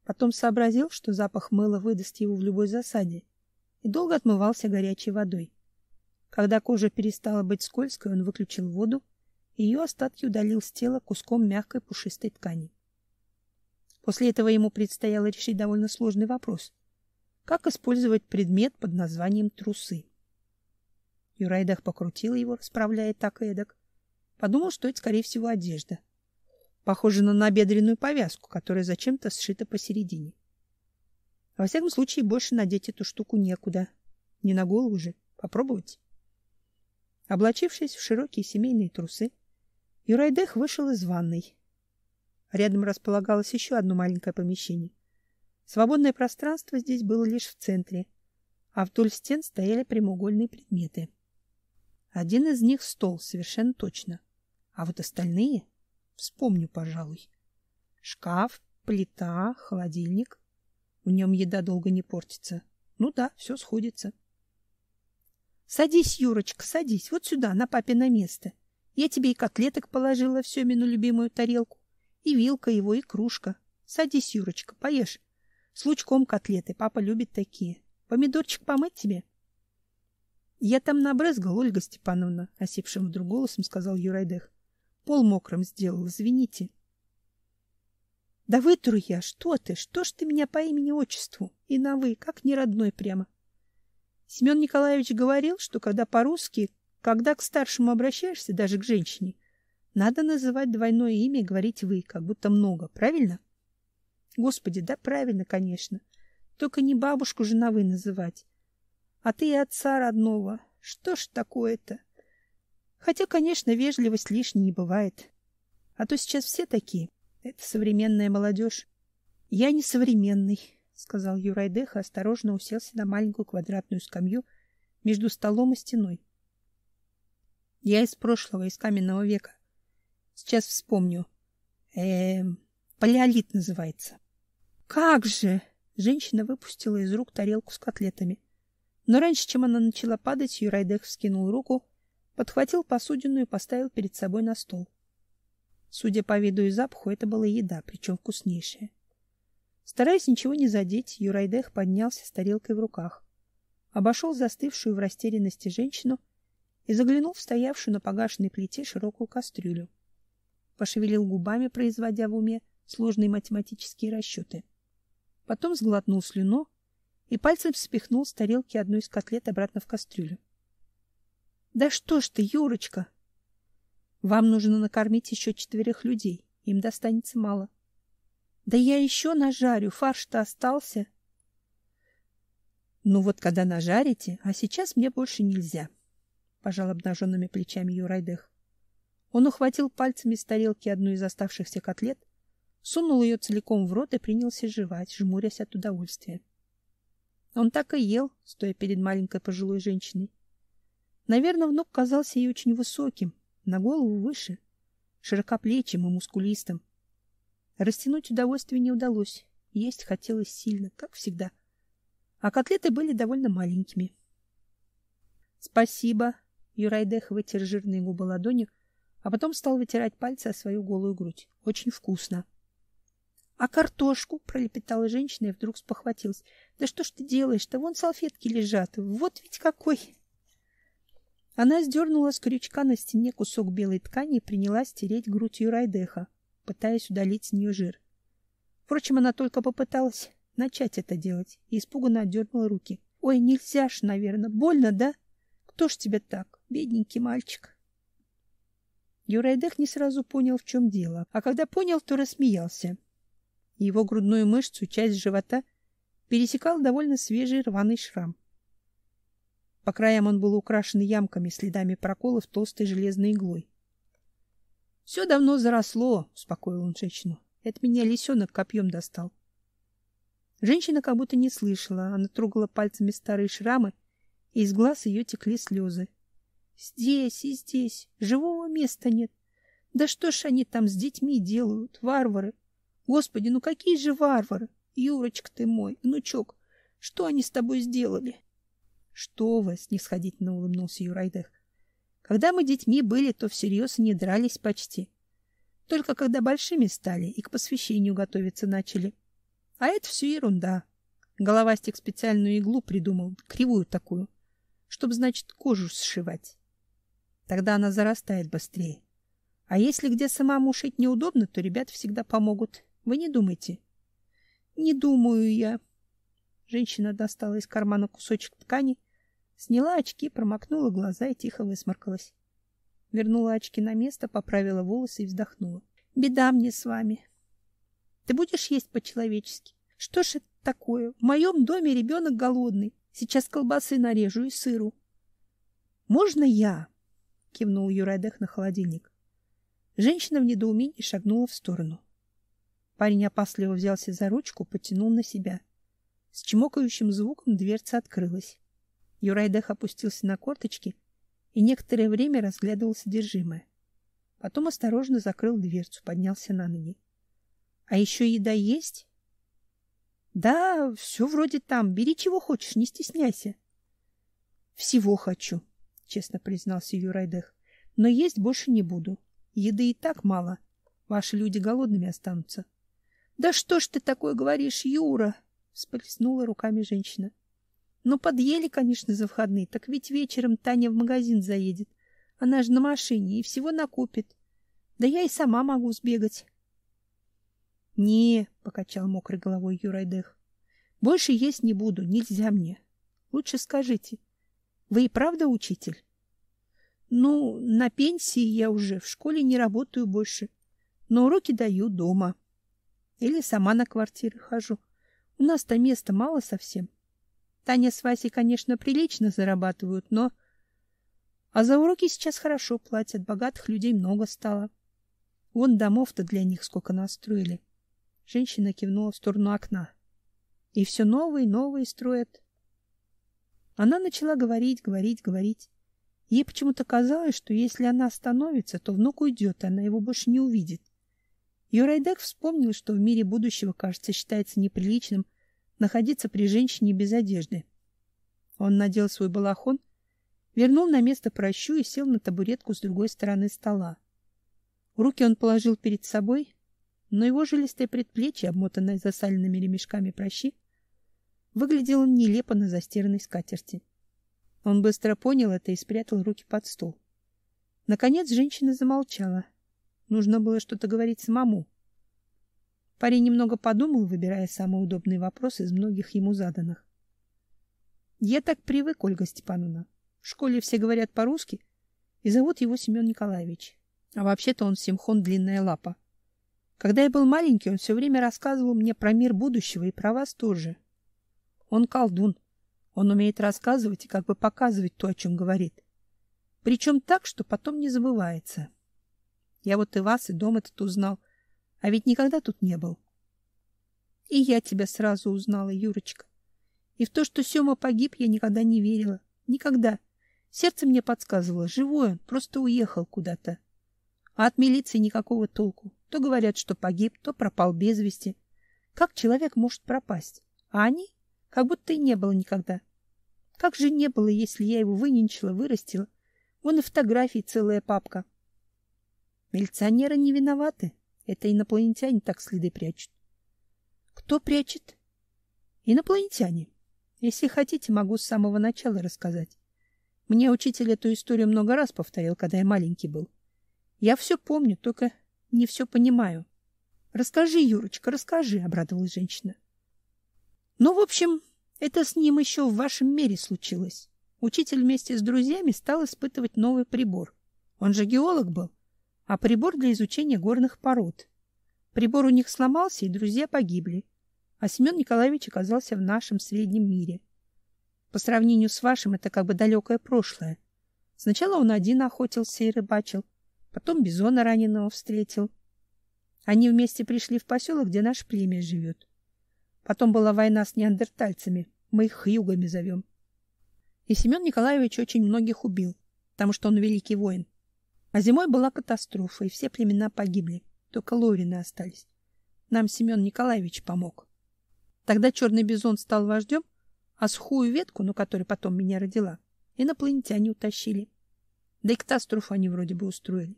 Потом сообразил, что запах мыла выдаст его в любой засаде, и долго отмывался горячей водой. Когда кожа перестала быть скользкой, он выключил воду, и ее остатки удалил с тела куском мягкой пушистой ткани. После этого ему предстояло решить довольно сложный вопрос: как использовать предмет под названием трусы. Юрайдах покрутил его, расправляя так и эдак. Подумал, что это, скорее всего, одежда. Похоже на набедренную повязку, которая зачем-то сшита посередине. Во всяком случае, больше надеть эту штуку некуда. Не на голову же. Попробовать. Облачившись в широкие семейные трусы, Юрайдех вышел из ванной. Рядом располагалось еще одно маленькое помещение. Свободное пространство здесь было лишь в центре, а вдоль стен стояли прямоугольные предметы. Один из них стол, совершенно точно. А вот остальные Вспомню, пожалуй. Шкаф, плита, холодильник. В нем еда долго не портится. Ну да, все сходится. Садись, Юрочка, садись, вот сюда, на папино место. Я тебе и котлеток положила в Семину любимую тарелку, и вилка его, и кружка. Садись, Юрочка, поешь. С лучком котлеты, папа любит такие. Помидорчик помыть тебе? Я там набрызгал, Ольга Степановна, осипшим вдруг голосом сказал Юрайдех. Пол мокрым сделал, извините. Да вытру я, что ты? Что ж ты меня по имени-отчеству? И на вы, как не родной прямо. Семен Николаевич говорил, что когда по-русски, когда к старшему обращаешься, даже к женщине, надо называть двойное имя и говорить вы, как будто много, правильно? Господи, да правильно, конечно. Только не бабушку же на вы называть. А ты и отца родного. Что ж такое-то? Хотя, конечно, вежливость лишней не бывает. А то сейчас все такие. Это современная молодежь. Я не современный, сказал Юрайдех и осторожно уселся на маленькую квадратную скамью между столом и стеной. Я из прошлого, из каменного века. Сейчас вспомню. Э, -э палеолит называется. Как же? Женщина выпустила из рук тарелку с котлетами. Но раньше, чем она начала падать, Юрайдех вскинул руку, подхватил посудину и поставил перед собой на стол. Судя по виду и запаху, это была еда, причем вкуснейшая. Стараясь ничего не задеть, Юрайдех поднялся с тарелкой в руках, обошел застывшую в растерянности женщину и заглянул в стоявшую на погашенной плите широкую кастрюлю. Пошевелил губами, производя в уме сложные математические расчеты. Потом сглотнул слюну и пальцем спихнул с тарелки одну из котлет обратно в кастрюлю. — Да что ж ты, Юрочка! Вам нужно накормить еще четверых людей. Им достанется мало. Да я еще нажарю, фарш-то остался. Ну вот когда нажарите, а сейчас мне больше нельзя, пожал обнаженными плечами Юрайдех. Он ухватил пальцами с тарелки одну из оставшихся котлет, сунул ее целиком в рот и принялся жевать, жмурясь от удовольствия. Он так и ел, стоя перед маленькой пожилой женщиной. Наверное, внук казался ей очень высоким, на голову выше, широкоплечим и мускулистым. Растянуть удовольствие не удалось, есть хотелось сильно, как всегда. А котлеты были довольно маленькими. Спасибо, Юрайдех вытер жирные губы ладонью, а потом стал вытирать пальцы о свою голую грудь. Очень вкусно. А картошку, пролепетала женщина и вдруг спохватилась. Да что ж ты делаешь-то? Вон салфетки лежат. Вот ведь какой она сдернула с крючка на стене кусок белой ткани и принялась тереть грудь Юрайдеха, пытаясь удалить с нее жир. Впрочем, она только попыталась начать это делать и испуганно отдернула руки. Ой, нельзя ж, наверное, больно, да? Кто ж тебе так, бедненький мальчик? Юрайдех не сразу понял, в чем дело, а когда понял, то рассмеялся. Его грудную мышцу, часть живота, пересекал довольно свежий рваный шрам. По краям он был украшен ямками, следами проколов толстой железной иглой. — Все давно заросло, — успокоил он женщину. — Это меня лисенок копьем достал. Женщина как будто не слышала. Она трогала пальцами старые шрамы, и из глаз ее текли слезы. — Здесь и здесь. Живого места нет. Да что ж они там с детьми делают, варвары? Господи, ну какие же варвары! Юрочка ты мой, внучок, что они с тобой сделали? — что вы, снисходительно улыбнулся Юрайдех. Когда мы детьми были, то всерьез не дрались почти. Только когда большими стали и к посвящению готовиться начали. А это все ерунда. Головастик специальную иглу придумал, кривую такую, чтобы, значит, кожу сшивать. Тогда она зарастает быстрее. А если где самому шить неудобно, то ребята всегда помогут. Вы не думайте. Не думаю я. Женщина достала из кармана кусочек ткани Сняла очки, промокнула глаза и тихо высморкалась. Вернула очки на место, поправила волосы и вздохнула. Беда мне с вами. Ты будешь есть по-человечески? Что ж это такое? В моем доме ребенок голодный. Сейчас колбасы нарежу и сыру. Можно я? кивнул Юрайдех на холодильник. Женщина в недоумении шагнула в сторону. Парень опасливо взялся за ручку, потянул на себя. С чмокающим звуком дверца открылась. Юрайдех опустился на корточки и некоторое время разглядывал содержимое. Потом осторожно закрыл дверцу, поднялся на ноги. А еще еда есть? Да, все вроде там. Бери чего хочешь, не стесняйся. Всего хочу, честно признался Юрайдех. Но есть больше не буду. Еды и так мало. Ваши люди голодными останутся. Да что ж ты такое говоришь, Юра? всплеснула руками женщина. Ну подъели, конечно, за выходные, так ведь вечером Таня в магазин заедет. Она же на машине и всего накупит. Да я и сама могу сбегать. Не, покачал мокрой головой Юрайдех. Больше есть не буду, нельзя мне. Лучше скажите, вы и правда учитель? Ну, на пенсии я уже, в школе не работаю больше, но уроки даю дома. Или сама на квартиры хожу. У нас-то места мало совсем. Таня с Васей, конечно, прилично зарабатывают, но... А за уроки сейчас хорошо платят, богатых людей много стало. Вон домов-то для них сколько настроили. Женщина кивнула в сторону окна. И все новые, новые строят. Она начала говорить, говорить, говорить. Ей почему-то казалось, что если она остановится, то внук уйдет, и она его больше не увидит. Юрайдек вспомнил, что в мире будущего, кажется, считается неприличным находиться при женщине без одежды. Он надел свой балахон, вернул на место прощу и сел на табуретку с другой стороны стола. Руки он положил перед собой, но его жилистое предплечье, обмотанное засаленными ремешками прощи, выглядело нелепо на застиранной скатерти. Он быстро понял это и спрятал руки под стол. Наконец женщина замолчала. Нужно было что-то говорить самому. Парень немного подумал, выбирая самый удобный вопрос из многих ему заданных. Я так привык, Ольга Степановна. В школе все говорят по-русски, и зовут его Семен Николаевич. А вообще-то он Симхон Длинная Лапа. Когда я был маленький, он все время рассказывал мне про мир будущего и про вас тоже. Он колдун. Он умеет рассказывать и как бы показывать то, о чем говорит. Причем так, что потом не забывается. Я вот и вас, и дом этот узнал, а ведь никогда тут не был. И я тебя сразу узнала, Юрочка. И в то, что Сёма погиб, я никогда не верила. Никогда. Сердце мне подсказывало, живой он, просто уехал куда-то. А от милиции никакого толку. То говорят, что погиб, то пропал без вести. Как человек может пропасть? А они? Как будто и не было никогда. Как же не было, если я его выненчила, вырастила? Вон и фотографии целая папка. Милиционеры не виноваты. Это инопланетяне так следы прячут. Кто прячет? Инопланетяне. Если хотите, могу с самого начала рассказать. Мне учитель эту историю много раз повторил, когда я маленький был. Я все помню, только не все понимаю. Расскажи, Юрочка, расскажи, обрадовалась женщина. Ну, в общем, это с ним еще в вашем мире случилось. Учитель вместе с друзьями стал испытывать новый прибор. Он же геолог был, а прибор для изучения горных пород. Прибор у них сломался, и друзья погибли. А Семен Николаевич оказался в нашем среднем мире. По сравнению с вашим это как бы далекое прошлое. Сначала он один охотился и рыбачил, потом бизона раненого встретил. Они вместе пришли в поселок, где наше племя живет. Потом была война с неандертальцами. Мы их югами зовем. И Семен Николаевич очень многих убил, потому что он великий воин. А зимой была катастрофа, и все племена погибли. Только лорины остались. Нам Семен Николаевич помог. Тогда черный бизон стал вождем, а сухую ветку, ну, которая потом меня родила, инопланетяне утащили. Да и катастрофу они вроде бы устроили.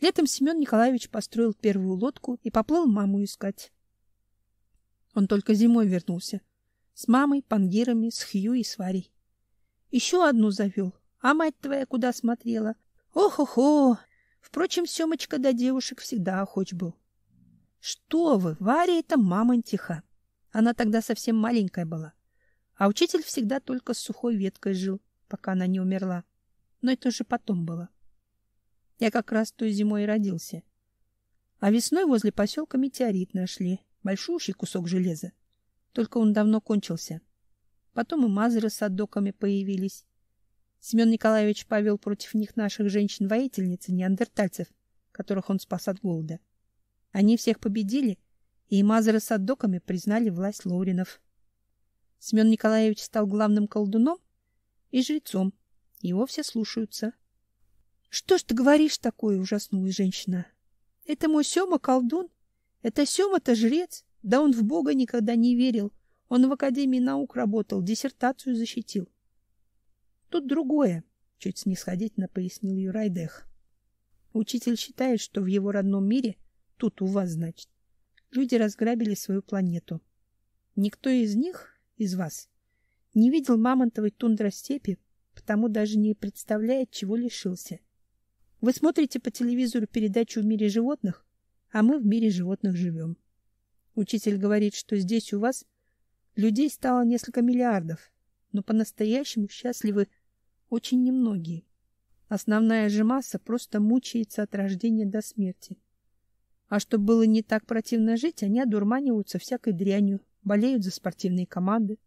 Летом Семен Николаевич построил первую лодку и поплыл маму искать. Он только зимой вернулся. С мамой, пангирами, с Хью и с Варей. Еще одну завел. А мать твоя куда смотрела? Ох-охо! Впрочем, Семочка до девушек всегда охоч был. Что вы, Варя — это мамонтиха. Она тогда совсем маленькая была. А учитель всегда только с сухой веткой жил, пока она не умерла. Но это уже потом было. Я как раз той зимой и родился. А весной возле поселка метеорит нашли большущий кусок железа. Только он давно кончился. Потом и мазеры с отдоками появились. Семен Николаевич повел против них наших женщин-воительниц и неандертальцев, которых он спас от голода. Они всех победили, и мазеры с отдоками признали власть Лоуринов. Семен Николаевич стал главным колдуном и жрецом. Его все слушаются. Что ж ты говоришь такое, ужаснулась женщина. Это мой Сёма колдун? Это Сёма-то жрец? Да он в Бога никогда не верил. Он в Академии наук работал, диссертацию защитил. Тут другое, чуть снисходительно пояснил Юрайдех. Учитель считает, что в его родном мире, тут у вас, значит, люди разграбили свою планету. Никто из них, из вас, не видел мамонтовой тундростепи, потому даже не представляет, чего лишился. Вы смотрите по телевизору передачу в мире животных, а мы в мире животных живем. Учитель говорит, что здесь у вас людей стало несколько миллиардов, но по-настоящему счастливы очень немногие. Основная же масса просто мучается от рождения до смерти. А чтобы было не так противно жить, они одурманиваются всякой дрянью, болеют за спортивные команды,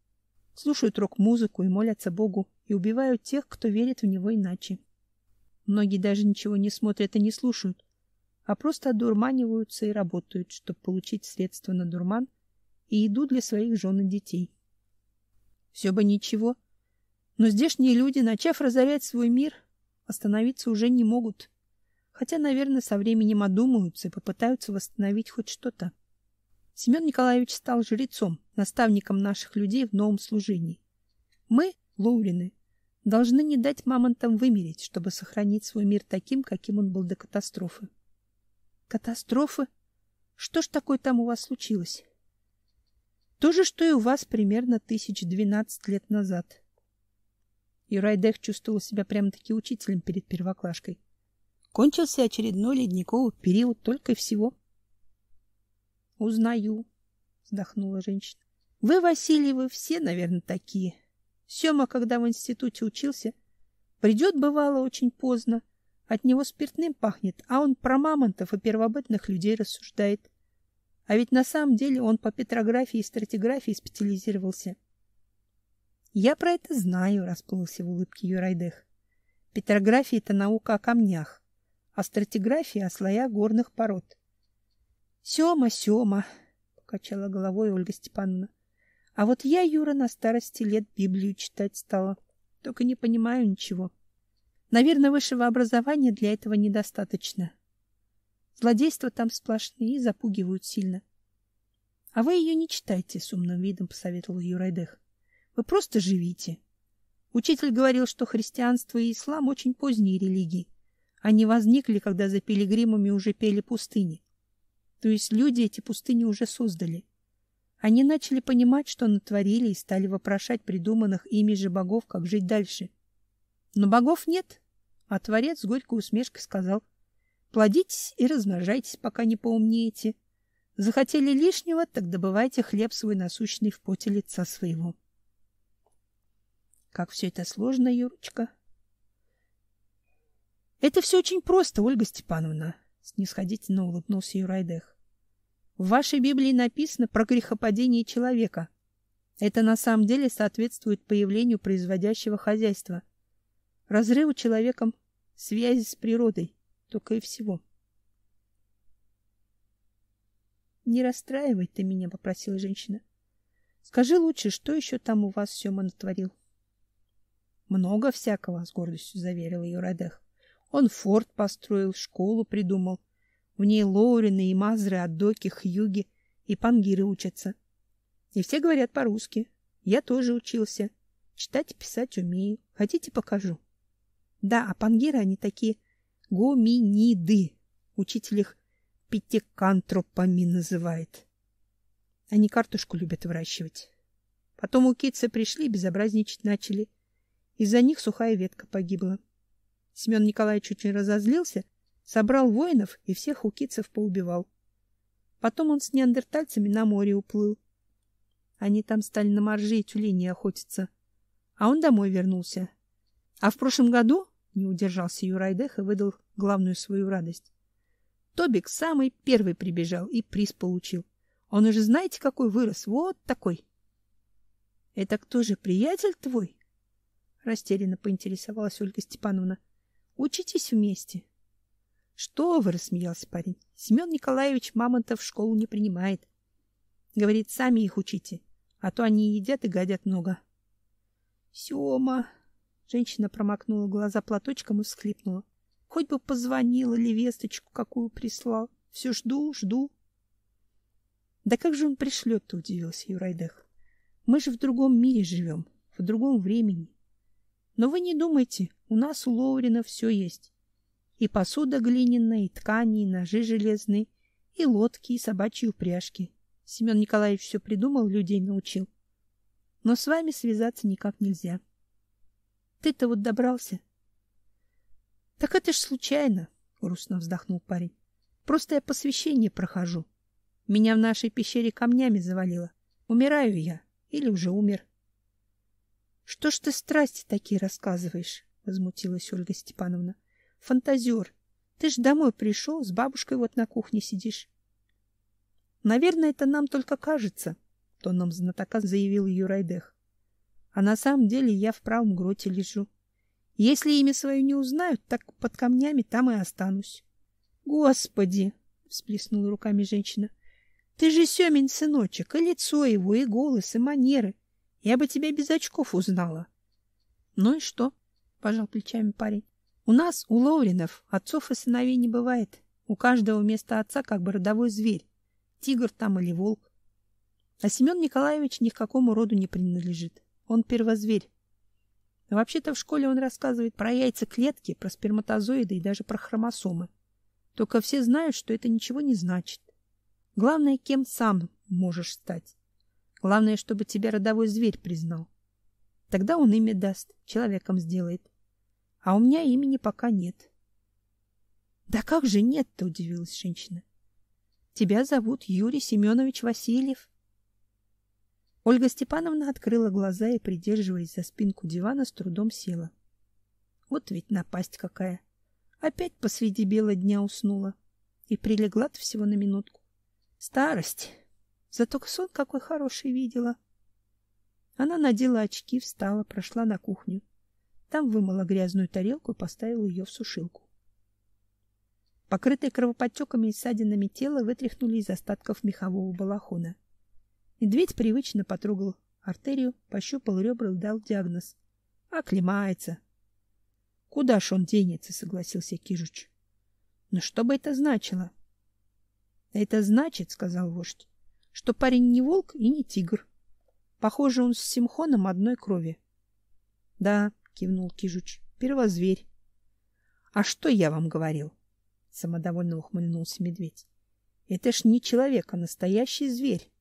слушают рок-музыку и молятся Богу, и убивают тех, кто верит в него иначе. Многие даже ничего не смотрят и не слушают, а просто одурманиваются и работают, чтобы получить средства на дурман и еду для своих жен и детей. Все бы ничего, но здешние люди, начав разорять свой мир, остановиться уже не могут. Хотя, наверное, со временем одумаются и попытаются восстановить хоть что-то. Семен Николаевич стал жрецом, наставником наших людей в новом служении. Мы, Лоурины, должны не дать мамонтам вымереть, чтобы сохранить свой мир таким, каким он был до катастрофы. Катастрофы? Что ж такое там у вас случилось? То же, что и у вас примерно тысяч двенадцать лет назад. Юрайдех чувствовал себя прямо-таки учителем перед первоклашкой. Кончился очередной ледниковый период только и всего. Узнаю, вздохнула женщина. Вы, Васильевы, все, наверное, такие. Сёма, когда в институте учился, придет, бывало, очень поздно, от него спиртным пахнет, а он про мамонтов и первобытных людей рассуждает. А ведь на самом деле он по петрографии и стратиграфии специализировался. Я про это знаю, расплылся в улыбке Юрайдех. Петрография это наука о камнях, а стратиграфия о слоях горных пород. Сёма, Сёма, покачала головой Ольга Степановна. А вот я, Юра, на старости лет Библию читать стала, только не понимаю ничего. Наверное, высшего образования для этого недостаточно. Злодейства там сплошные и запугивают сильно. А вы ее не читайте, с умным видом посоветовал Юрайдех. Вы просто живите. Учитель говорил, что христианство и ислам очень поздние религии. Они возникли, когда за пилигримами уже пели пустыни. То есть люди эти пустыни уже создали. Они начали понимать, что натворили, и стали вопрошать придуманных ими же богов, как жить дальше. Но богов нет, а Творец с горькой усмешкой сказал, «Плодитесь и размножайтесь, пока не поумнеете. Захотели лишнего, так добывайте хлеб свой насущный в поте лица своего». Как все это сложно, Юрочка. Это все очень просто, Ольга Степановна, снисходительно улыбнулся Юрайдех. В вашей Библии написано про грехопадение человека. Это на самом деле соответствует появлению производящего хозяйства разрыву человеком связи с природой, только и всего. Не расстраивай ты меня, попросила женщина. Скажи лучше, что еще там у вас Сёма натворил? Много всякого, с гордостью заверил ее Радех. Он форт построил, школу придумал. В ней Лоурины и Мазры, Адоки, Хьюги и Пангиры учатся. И все говорят по-русски. Я тоже учился. Читать и писать умею. Хотите, покажу? Да, а пангиры они такие гоминиды. Учитель их пятикантропами называет. Они картошку любят выращивать. Потом у китцы пришли безобразничать начали. Из-за них сухая ветка погибла. Семен Николаевич очень разозлился, собрал воинов и всех укицев поубивал. Потом он с неандертальцами на море уплыл. Они там стали на моржи и тюленей охотиться. А он домой вернулся. А в прошлом году не удержался Юрайдех и выдал главную свою радость. Тобик самый первый прибежал и приз получил. Он уже знаете, какой вырос, вот такой. Это кто же, приятель твой? Растерянно поинтересовалась Ольга Степановна. Учитесь вместе. Что вы, рассмеялся парень. Семен Николаевич Мамонтов в школу не принимает. Говорит, сами их учите, а то они едят и гадят много. Сёма, Женщина промокнула глаза платочком и всхлипнула. Хоть бы позвонил или весточку какую прислал. Все жду, жду. Да как же он пришлет-то, удивился Юрайдех. Мы же в другом мире живем, в другом времени. Но вы не думайте, у нас у Лоурина все есть. И посуда глиняная, и ткани, и ножи железные, и лодки, и собачьи упряжки. Семен Николаевич все придумал, людей научил. Но с вами связаться никак нельзя. Ты-то вот добрался. Так это ж случайно, грустно вздохнул парень. Просто я посвящение прохожу. Меня в нашей пещере камнями завалило. Умираю я или уже умер. Что ж ты страсти такие рассказываешь? возмутилась Ольга Степановна. Фантазер, ты ж домой пришел, с бабушкой вот на кухне сидишь. Наверное, это нам только кажется, тоном знатока заявил Юрайдех. А на самом деле я в правом гроте лежу. Если имя свое не узнают, так под камнями там и останусь. Господи, всплеснула руками женщина. Ты же Семин сыночек, и лицо его, и голос, и манеры. Я бы тебя без очков узнала. Ну и что? пожал плечами парень. У нас, у Лоуринов, отцов и сыновей не бывает. У каждого вместо отца как бы родовой зверь. Тигр там или волк. А Семен Николаевич ни к какому роду не принадлежит. Он первозверь. Вообще-то в школе он рассказывает про яйцеклетки, про сперматозоиды и даже про хромосомы. Только все знают, что это ничего не значит. Главное, кем сам можешь стать. Главное, чтобы тебя родовой зверь признал. Тогда он имя даст, человеком сделает. А у меня имени пока нет. Да как же нет-то, удивилась женщина. Тебя зовут Юрий Семенович Васильев. Ольга Степановна открыла глаза и, придерживаясь за спинку дивана, с трудом села. Вот ведь напасть какая. Опять посреди бела дня уснула и прилегла всего на минутку. Старость. Зато сон какой хороший видела. Она надела очки, встала, прошла на кухню. Там вымыла грязную тарелку и поставила ее в сушилку. Покрытое кровоподтеками и ссадинами тело вытряхнули из остатков мехового балахона. Медведь привычно потрогал артерию, пощупал ребра и дал диагноз. Оклемается. Куда ж он денется, согласился Кижуч. Но что бы это значило? Это значит, сказал вождь, что парень не волк и не тигр. Похоже, он с Симхоном одной крови. Да, кивнул Кижуч. Первозверь. А что я вам говорил? самодовольно ухмыльнулся медведь. Это ж не человек, а настоящий зверь.